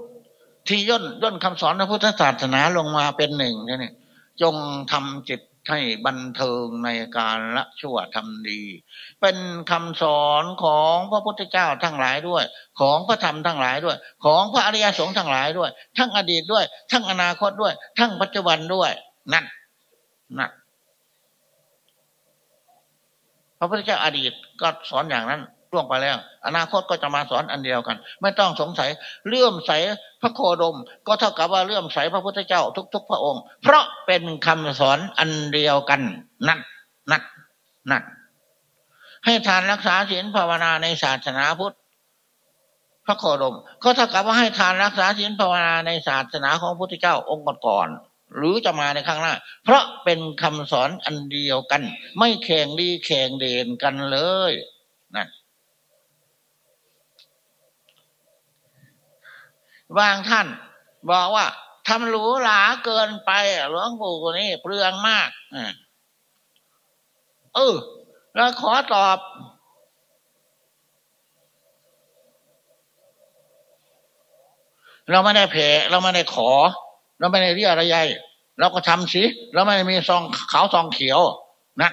ที่ย่นย่นคำสอนพระพุทธศาสนาลงมาเป็นหนึ่งนี่จงทำจิตให้บันเทิงในการละชั่วทำดี เป็นคำสอนของพระพุทธเจ้าทั้งหลายด้วย ของพระธรรมทั้งหลายด้วย ของพระอริยสงฆ์ทั้งหลายด้วย ทั้งอดีตด้วย ทั้งอนาคตด้วย ทั้งปัจจุบันด้วย นั่นนั่นพระพุทธเจ้าอดีตก็สอนอย่างนั้น ล่วงไปแล้ว อนาคตก็จะมาสอนอันเดียวกัน ไม่ต้องสงสัยเลื่อมใสพระโคดม ก็เท่ากับว่าเลื่อมใสพระพุทธเจ้าทุก ๆ พระองค์ เพราะเป็นคำสอนอันเดียวกันนั่นนั่นนั่นให้ทานรักษาศีลภาวนาในศาสนาพุทธพระโคดม ก็เท่ากับว่าให้ทานรักษาศีลภาวนาในศาสนาของพระพุทธเจ้าองค์ก่อนหรือจะมาในข้างหน้า เพราะเป็นคำสอนอันเดียวกัน ไม่แข่งดีแข่งเด่นกันเลย นั่น บางท่าน บอกว่าทำหรูหราเกินไปหลวงปู่นี่เปลืองมากเออแล้วขอตอบ เราไม่ได้แผ่เราไม่ได้ขอ เราไม่ได้เรียอะไรใหญ่เราก็ทำสิ เราไม่ได้มีซองขาวซองเขียวนะ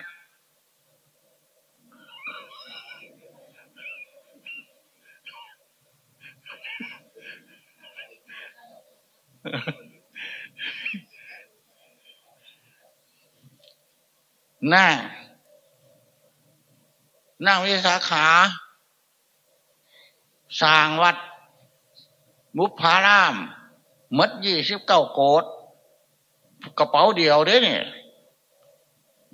นั่งนั่งวิสาขา สร้างวัดมุพารามมัดยี่สิบเก้าโกดกระเป๋าเดียวเด้เนี่ย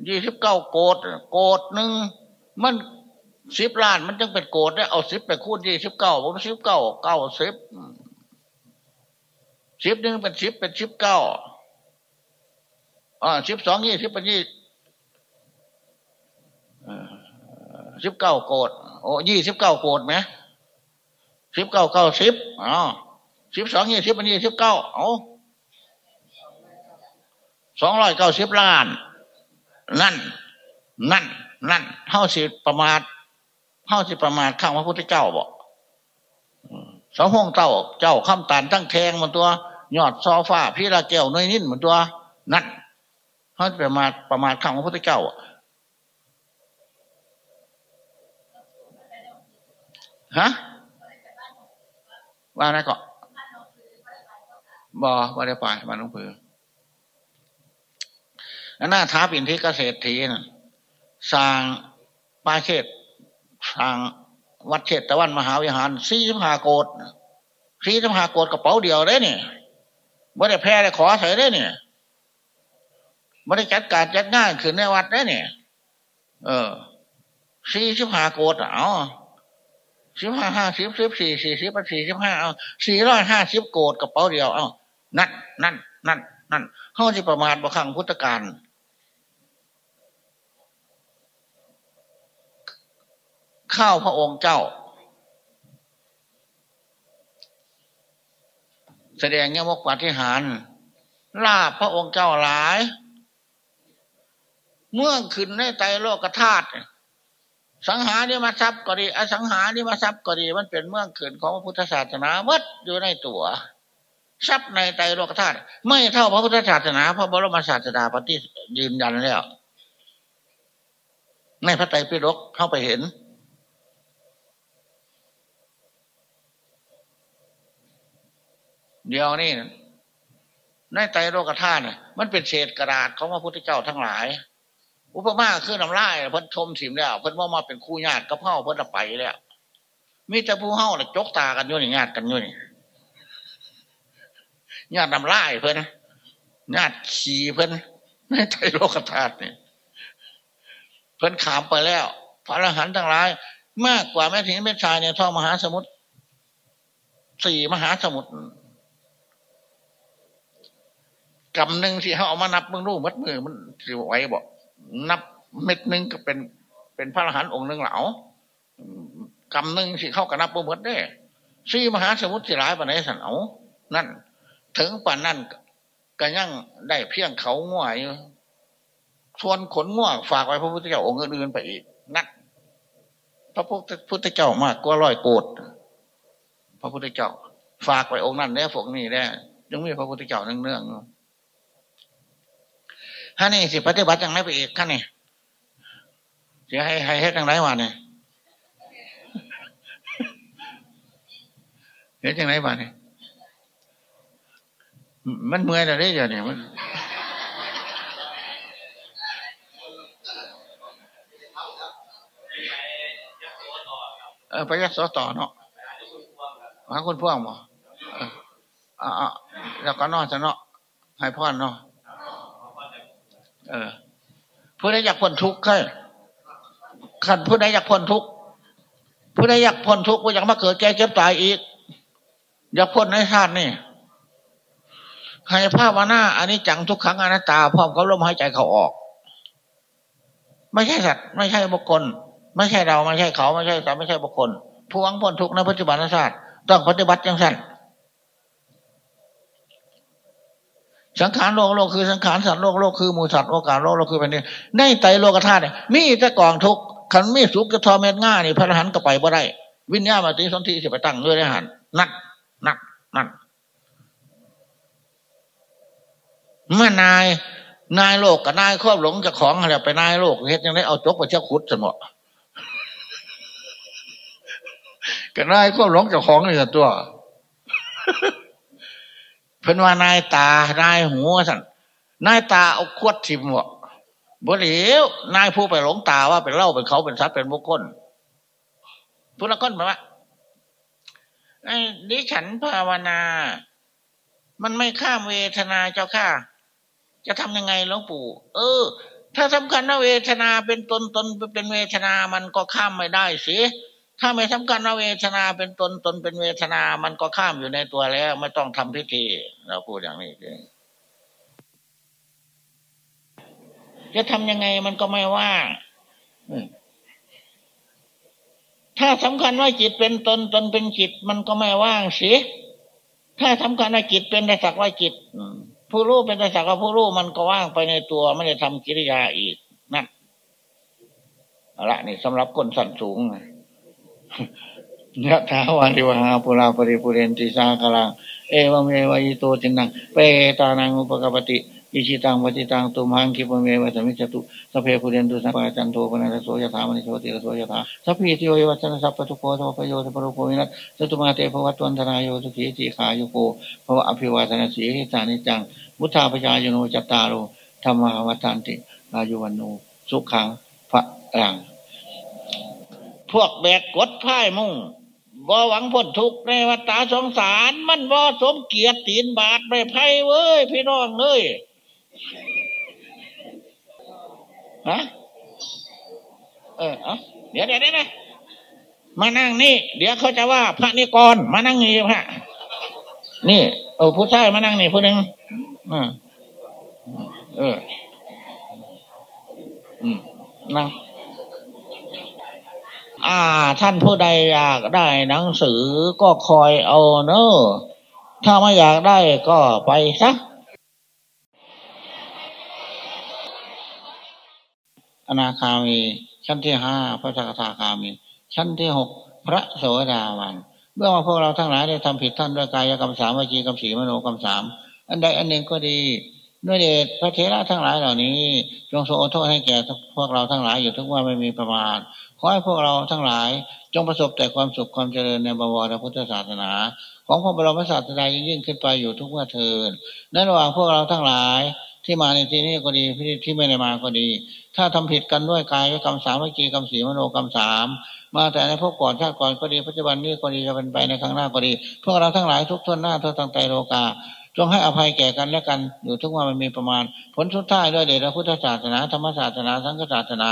ยี่สิบเก้าโกดโกดหนึ่งมันสิบล้านมันจึงเป็นโกดได้เอาสิบไปคูณยี่สิบเก้าผมสิบเก้าเก้าสิบ สิบหนึ่งเป็นสิบเป็นสิบเก้าอ่าสิบสองยี่สิบเป็นยี่สิบเก้าโกดโอ้ยี่สิบเก้าโกดไหมสิบเก้าเก้าสิบอ๋อสิบสองยี่สิบเป็นยี่สิบเก้าเอาสองร้อยเก้าสิบล้าน นั่น นั่น นั่นเท่าสิประมาทเท่าสิประมาทข้างพระพุทธเจ้าบอก สองห้องเจ้า เจ้าข้ามตานตั้งแทงมันตัว ยอดซอฟ้าพี่ราแก้วน้อยนิ่นมันตัวนั่นเท่าประมาทประมาทข้างพระพุทธเจ้าฮะว่าอะไรก็บอว่าได้ไปมาน้องเผือหน้าท้าปินที่เกษตรทีนะสร้างปาเชตสร้าง วัดเชตตะวันมหาวิหารสี่สิบห้าโกดสี่สิบห้าโกดกระเป๋าเดียวได้เนี่ยไม่ได้แพ้ได้ขอใส่ได้เนี่ยไม่ได้จัดการจัดง่ายขึ้นในวัดได้เนี่ยเออสี่สิบห้าโกดอ๋อสิบห้าห้าสิบสิบสี่สี่สิบสี่สิบห้าเอาสี่ร้อยห้าสิบโกดกระเป๋าเดียวเอานั่นนั่นนั่นนั่นเขาที่ประมาทบางครั้งพุทธการ ข้าวพระองค์เจ้า แสดงเงี้ยมกปฏิหารลาบพระองค์เจ้าหลาย เมื่อขึ้นในใจโลกธาตุสังหาริมาทรัพย์ก็ดีอสังหาริมาทรัพย์ก็ดี มันเป็นเมืองขืนของพระพุทธศาสนาวัดอยู่ในตัว ทรัพย์ในใจโลกธาตุไม่เท่าพระพุทธศาสนา พระบรมศาสดาปฏิยืนยันแล้ว ในพระไตรปิฎกเข้าไปเห็น เดียวนี่ในใจโลกธาตุมันเป็นเศษกระดาษของพระพุทธเจ้าทั้งหลาย อุปมาคือน้ำลายเพิ่นชมสิมแล้วเพิ่นว่ามาเป็นคู่ญาติกับเฮ้าเพิ่นไปแล้วมีแต่ผู้เฮาเนี่ยจกตากันอยู่นี่ญาติกันอยู่นี่ญาติน้ำลายเพิ่นญาติขี่เพิ่นในใจโลกธาตุเนี่ยเพิ่นขามไปแล้ว พระอรหันต์ทั้งหลาย มากกว่าแม่ถิงแม่ชายเนี่ยท่อมหาสมุทรสี่มหาสมุทร กำหนึ่งที่เขาเอามานับมึงรู้มัดมือมันสิไหวบอกนับเม็ดหนึ่งก็เป็นเป็นพระอรหันต์องค์หนึ่งเหลากำหนึ่งสิเข้ากับนับบ่หมดได้ซีมหาสมุทรสิหลายปานไหนสันเอานั่น ถึงป่านนั่นก็ยังได้เพียงเขาง่วยชวนขนง่วงฝากไว้พระพุทธเจ้าองค์อื่นไปอีกนักพระพุทธเจ้ามากกว่าร้อยโกดพระพุทธเจ้า ฝากไว้องค์นั้นเนี่ยฝกนี้แน่ยังมีพระพุทธเจ้าเนื่องๆ ถ้านี่สิปฏิบัติอย่างไรไปอีกขั้นนี่จะให้ให้เฮ็ดอย่างไรวะเนี่ยเฮ็ดอย่างไรวะเนี่ยมันเมื่อยแต่ได้เดี๋ยวนี้มันเออไปยัดสอต่อเนาะหาคนพ่วงบ่อ่าแล้วก็นอนจะเนาะให้พ่อเนาะ เออผู้ใดอยากพ้นทุกข์ค่ขันผู้ใดอยากพ้นทุกข์ผู้ใดอยากพ้นทุกข์ผู้อยากมาเกิดแก่เจ็บตายอีก อยากพ้นในชาตินี่ให้ภาวนาอันนี้จังทุกครั้งอนัตตาพร้อมกับลมหายใจเขาออก ไม่ใช่สัตว์ไม่ใช่บุคคล ไม่ใช่เราไม่ใช่เขาไม่ใช่สัตว์ไม่ใช่บุคคล ผู้หวังพ้นทุกข์ในปัจจุบันศาสตร์ต้องปฏิบัติอย่างสั้น สังขารโลกโลกคือสังขารสัตว์โลกโลกคือมูสัตว์โอกาสโลกโลกคือแผ่นดินในไตโลกธาตุเนี่ยมีแต่กองทุกขันมีสุกจะทอเม็ดง่านี่พระอรหันต์ก็ไปบ่ได้ วิญญาณมาตีสนธิสิไปตั้งด้วยได้หันนักนักนักเมื่อนายนายโลกกับนายครอบหลงจะของอะไรไปนายโลกเฮ็ดยังไงเอาจกไปเช่าคุดสมอกับนายครอบหลงจะของนี่ตัว เพิ่นว่านายตานายหูสั่นนายตาเอาขวดทิมวะบ่เหลียวนายผู้ไปหลงตาว่าเป็นเล่าเป็นเขาเป็นสัตว์เป็นบุคคลผู้ละคนบอกว่าไอ้ดิฉันภาวนา มันไม่ข้ามเวทนาเจ้าข้าจะทำยังไงหลวงปู่ เออ ถ้าสำคัญว่าเวทนาเป็นตนตนเป็นเวทนามันก็ข้ามไม่ได้สิ ถ้าไม่สำคัญว่าเวทนาเป็นตนตนเป็นเวทนา มันก็ข้ามอยู่ในตัวแล้ว ไม่ต้องทำพิธี เราพูดอย่างนี้จะทำยังไงมันก็ไม่ว่าถ้าสำคัญว่าจิตเป็นตนตนเป็นจิต มันก็ไม่ว่างสิถ้าสำคัญว่าจิตเป็นแต่สักว่าจิตผู้รู้เป็นแต่สักว่าผู้รู้มันก็ว่างไปในตัว ไม่ได้ทำกิริยาอีกนั่นเอาละนี่สำหรับคนสันสูง ยะถาวาริวหาปุราปริปุเรนติสาคลังเอวเมวายโตจินังเปตานังอุปกปติอิชิตังปฏิตังตุมังคิปเมวะสมิจตุสเพปุเรนตุสัพพจันโทปนัสโสยถามณิโชติรโสยถาสัพพิติโยวัชนะสัพพทุโกสัพพโยสัพพโรโควินัสสตุมาเตภวัตวันธนายโยสุขีจีขายุโกภวะอภิวาทนาสีหิสานิจังมุทาปชายโนจัตตาโรธรรมวัฏานติอายุวันโนสุขังพระรัง พวกแบกกดพ่ายมุ่งบ่หวังพ้นทุกในวัฏสงสาร มันบ่สมเกียรติตีนบาทไปไพ่เว้ย พี่น้องเลยฮะเออเดี๋ยวเดี๋ยวเดี๋ยวมานั่งนี่ เดี๋ยวเขาจะว่า พระนิกรมานั่งนี่พระนี่เออผู้ชายมานั่งนี่ผู้หนึ่งอ่าเออ อืมนั่ง อ่า ท่านผู้ใดอยากได้หนังสือก็คอยเอาเนอะถ้าไม่อยากได้ก็ไปซักอนาคามี ชั้นที่ห้าพระสกทาคามี ชั้นที่หกพระโสดาวันเมื่อว่าพวกเราทั้งหลายได้ทำผิดท่านด้วยกายกรรมสามวิจีกรรมสีมโนกรรมสามอันใดอันหนึ่งก็ดีด้วยเดชพระเทระทั้งหลายเหล่านี้ จงทรงโทษให้แก่พวกเราทั้งหลายอยู่ทุกว่าไม่มีประมาณ ให้พวกเราทั้งหลายจงประสบแต่ความสุขความเจริญในบวรพุทธศาสนา ของพระบรมศาสดายิ่งขึ้นไปอยู่ทุกว่าเทินในระหว่างพวกเราทั้งหลายที่มาในที่นี้ก็ดีที่ไม่ได้มาก็ดี ถ้าทำผิดกันด้วยกายกรรมสามวิจีกรรมสีมโนกรรมสามมาแต่ในพวกก่อนชาติก่อนก็ดีปัจจุบันนี้ก็ดีจะเป็นไปในข้างหน้าก็ดี พวกเราทั้งหลายทุกทนหน้าทุกทางใจโลกา จงให้อภัยแก่กันและกัน อยู่ทุกวันมันมีประมาณ ผลสุดท้ายด้วยเดชพุทธศาสนาธรรมศาสนา สังฆศาสนา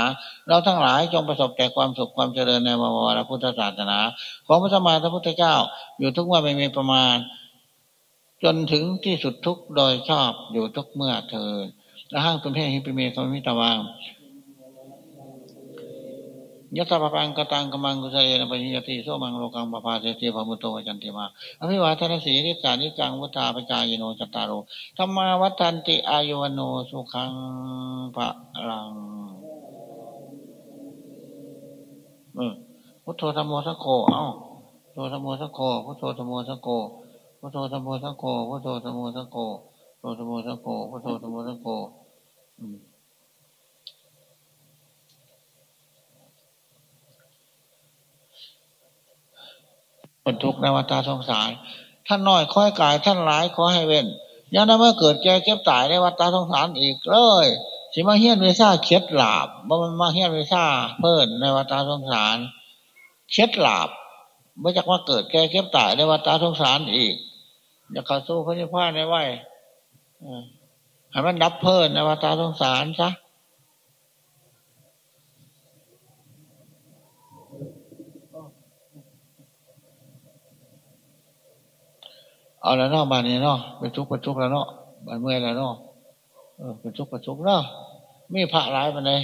เราทั้งหลายจงประสบแต่ความสุขความเจริญในวรพุทธศาสนา ของพระสมมาพระพุทธเจ้า อยู่ทุกวันไม่มีประมาณ จนถึงที่สุดทุกโดยชอบอยู่ทุกเมื่อเธอและห้างตุนเทหิปิเมสมิตาวาง ยัตถะปังกตังกมังกุศเลนปัญญติโสมังโลกังปภาเสติภมุตโตจันติมาอภิวาทนสีนิสานิจังวุฒาปจายโนจัตตารโธรรมาวัฏันติอายุวโนสุขังพระลังพุทโธธรรมโมสังโฆเอ้าพุทโธธรรมโมสังโฆพุทโธธรรมโมสังโฆพุทโธธรรมโมสังโฆพุทโธธรรมโมสังโฆพุทโธธรรมโมสังโฆพุทโธธรรมโมสังโฆอืม คนทุกข์ในวัฏสงสาร ท่านน้อยค่อยกาย ท่านหลายขอให้เว้นยันไม่เกิดแก่เก็บตายในวัฏสงสารอีกเลยสิมาเฮียนเวซ่าเช็ดหลาบมันมาเฮียนเวซ่าเพิ่นในวัฏสงสารเช็ดหลาบไม่จากว่าเกิดแก่เก็บตายในวัฏสงสารอีกอยากเข้าสู้พระนิพพานในไหวให้มันดับเพิ่นในวัฏสงสารซะ เอาแล้วเนาะบานนี้เนาะเป็นทุกข์เป็นทุกข์แล้วเนาะบ้านเมื่อยแล้วเนาะเออเป็นทุกข์เป็นทุกข์เนาะมีพระร้ายมาเลย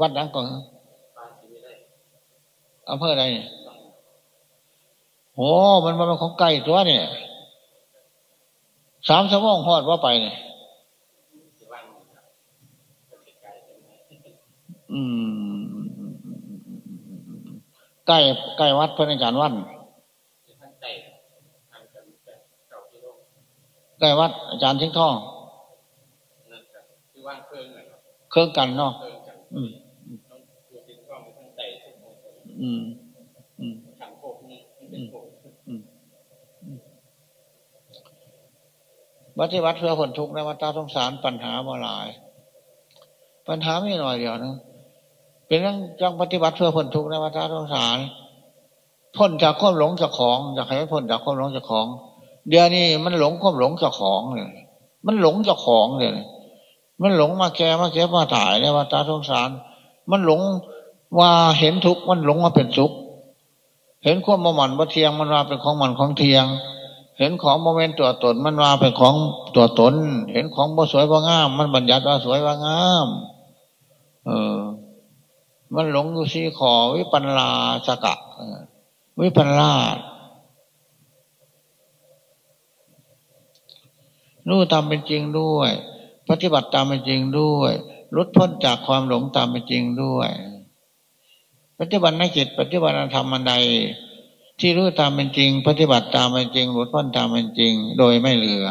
วัดนังก่อนอำเภอใดโหมันมันของไก่ตัวเนี่ยสามสมองหอดว่าไปเนี่ยอืมใกล้ใกล้วัดเพื่อนการวัน ใกล้วัดอาจารย์ทิ้งท่องเครื่องกันเนาะอืมอืมอืมวัดที่วัดเพื่อผลทุกข์ในวัดตาสงสารปัญหามาหลาย ปัญหาไม่หน่อยเดียวนะเป็นเรื่องจังปฏิบัติเพื่อผลทุกข์ในวัดตาสงสารพ้นจากความหลงจากของอยากให้พ้นจากความหลงจากของ เดี๋ยวนี้มันหลงความหลงจาของเลยมันหลงจาของเลยมันหลงมาแก่มาเก็บมาถ่ายในวัดตาสงสาร มันหลงว่าเห็นทุกข์มันหลงมาเป็นสุข เห็นความบ่มันบ่เทียงมันว่าเป็นของมันของเทียง เห็นของโมเมนต์ตัวตนมันว่าเป็นของตัวตน เห็นของบ่สวยบ่งาม มันบัญญัติว่าสวยว่างาม เออ มันหลงอยู่สีขอวิปันลาสกะวิปันลา รู้ตามเป็นจริงด้วย ปฏิบัติตามเป็นจริงด้วยลดพ้นจากความหลงตามเป็นจริงด้วยปฏิบัติในจิตปฏิบัติธรรมอันใด ที่รู้ตามเป็นจริง ปฏิบัติตามเป็นจริงหลุดพ้นตามเป็นจริง โดยไม่เหลือ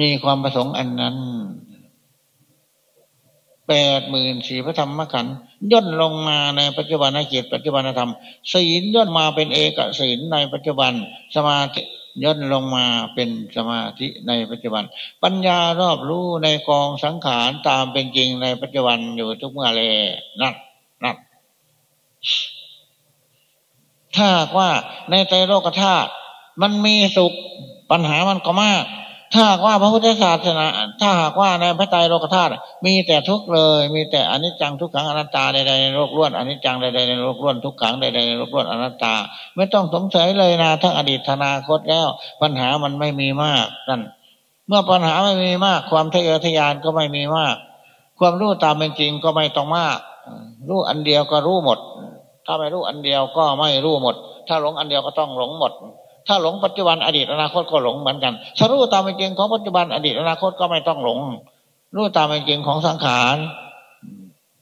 มีความประสงค์อันนั้นแปดหมื่นสี่พระธรรมขันธ์ย่นลงมาในปัจจุบันจิตปัจจุบันธรรมศีลย่นมาเป็นเอกศีลในปัจจุบันสมาธิ ย่นลงมาเป็นสมาธิในปัจจุบัน ปัญญารอบรู้ในกองสังขารตามเป็นจริงในปัจจุบันอยู่ทุกเมื่อเลยนั่นนั่นถ้าว่าในใจโลกธาตุมันมีสุขปัญหามันก็มาก ถ้าว่าพระพุทธศาสนา ถ้าหากว่าในพระไตรโลกธาตุมีแต่ทุกข์เลย มีแต่อนิจจังทุกขังอนัตตาใดๆในโลกล้วนอนิจจังใดๆในโลกล้วนทุกขังใดๆในโลกล้วนอนัตตา ไม่ต้องสงสัยเลยนะทั้งอดีตอนาคตแล้ว ปัญหามันไม่มีมากนั่นเมื่อปัญหาไม่มีมาก ความทะเยอทะยานก็ไม่มีมาก ความรู้ตามเป็นจริงก็ไม่ต้องมาก รู้อันเดียวก็รู้หมด ถ้าไม่รู้อันเดียวก็ไม่รู้หมด ถ้าหลงอันเดียวก็ต้องหลงหมด ถ้าหลงปัจจุบันอดีตอนาคตก็หลงเหมือนกันถ้ารู้ตามเป็นจริงของปัจจุบันอดีตอนาคตก็ไม่ต้องหลง รู้ตามเป็นจริงของสังขาร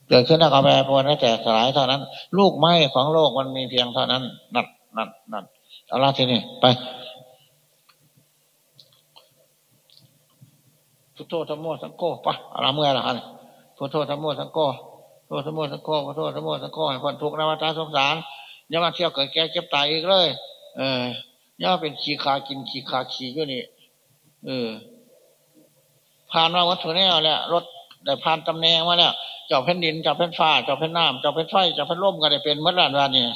เกิดขึ้นแล้วก็แปรปรวนและแตกสลายเท่านั้น ลูกไม้ของโลกมันมีเพียงเท่านั้น นัดนัดนัดเอาละทีนี้ไปพุทโธธรรมโมสังโฆปะอะไรเมื่อไรฮะพุทโธธรรมโมสังโฆโทษสมุสังโฆโทษสมุสังโฆให้คนทุกข์นวัตาสงสารอย่ามาเที่ยวเกิดแก่เจ็บตายอีกเลย เออ ย่าเป็นขี้ขากินขี้ขาขี้อยู่นี่เออผ่านมาวัตถุแน่แล้วรถได้ผ่านตำแหน่งมาแล้วเจ้าแผ่นดินเจ้าแผ่นฟ้าเจ้าแผ่นน้ำเจ้าแผ่นไฟเจ้าแผ่นลมก็ได้เป็นเมื่อไรวันนี้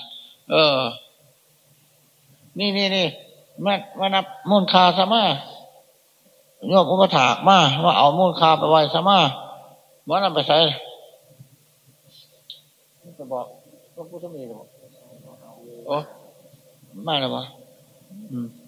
เออ นี่นี่นี่แม่มานับมูลคาสมาโยมอุปถากมาว่าเอามูลคาไปไว้สมาว่านำไปใส่จะบอกก็พูดจะมีหรือเปล่าโอ้ไม่หรอวะ อืม